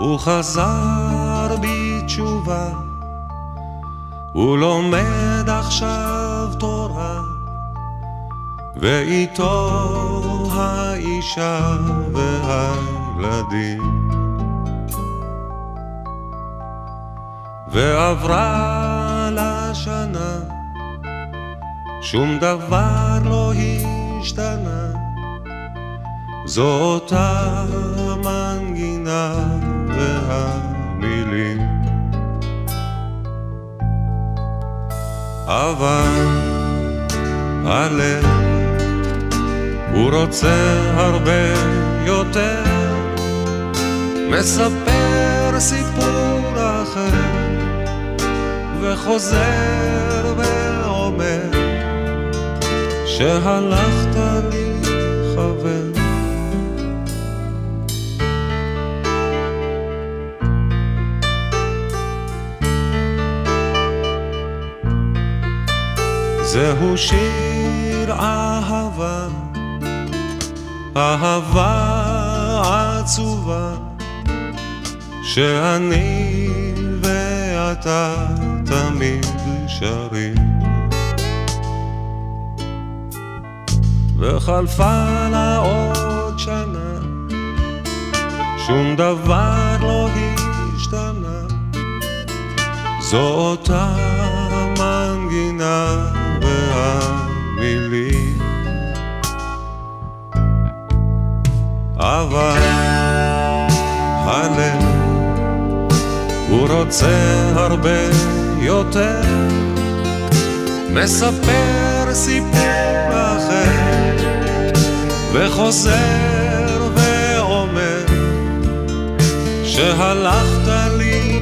הוא חזר בתשובה, הוא לומד עכשיו תורה, ואיתו האישה והילדים. ועברה לה שנה, שום דבר לא השתנה, זו אותה מנגינה והמילים. אבל הלב הוא רוצה הרבה יותר, מספר סיפור אחר, וחוזר ואומר שהלכת לי חבר. זהו שיר אהבה, אהבה עצובה, שאני ואתה תמיד שרים. וחלפה לה עוד שנה, שום דבר לא השתנה, זו אותה מנגינה והמילים. אבל הלב הוא רוצה הרבה יותר, מספר סיפור אחר, וחוזר ואומר שהלכת לי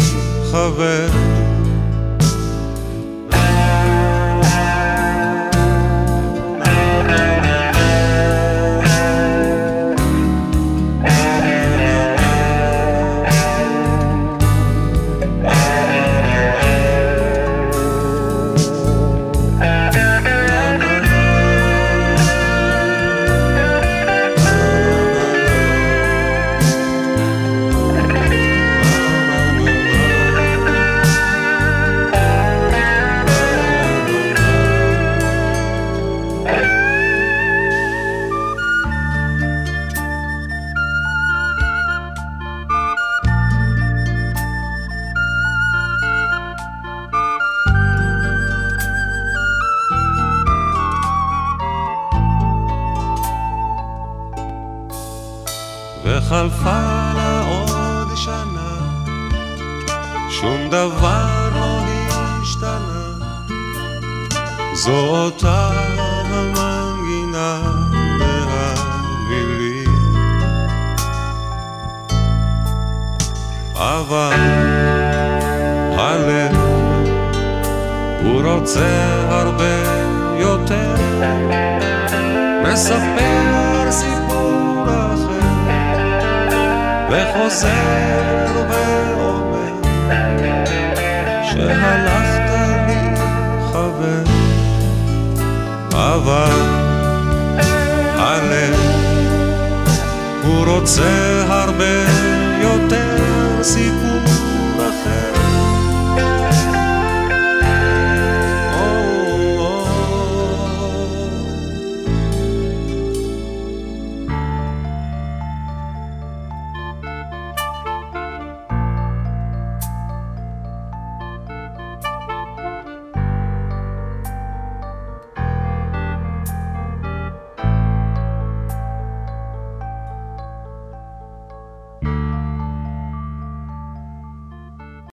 חבר. וחלפה לה עוד שנה, שום דבר לא השתנה, זו אותה המנגינה והמילים. אבל הלב הוא רוצה הרבה יותר, מספר סיפור. וחוזר ואומר שהלכת לי חבר אבל הלב הוא רוצה הרבה יותר סיפור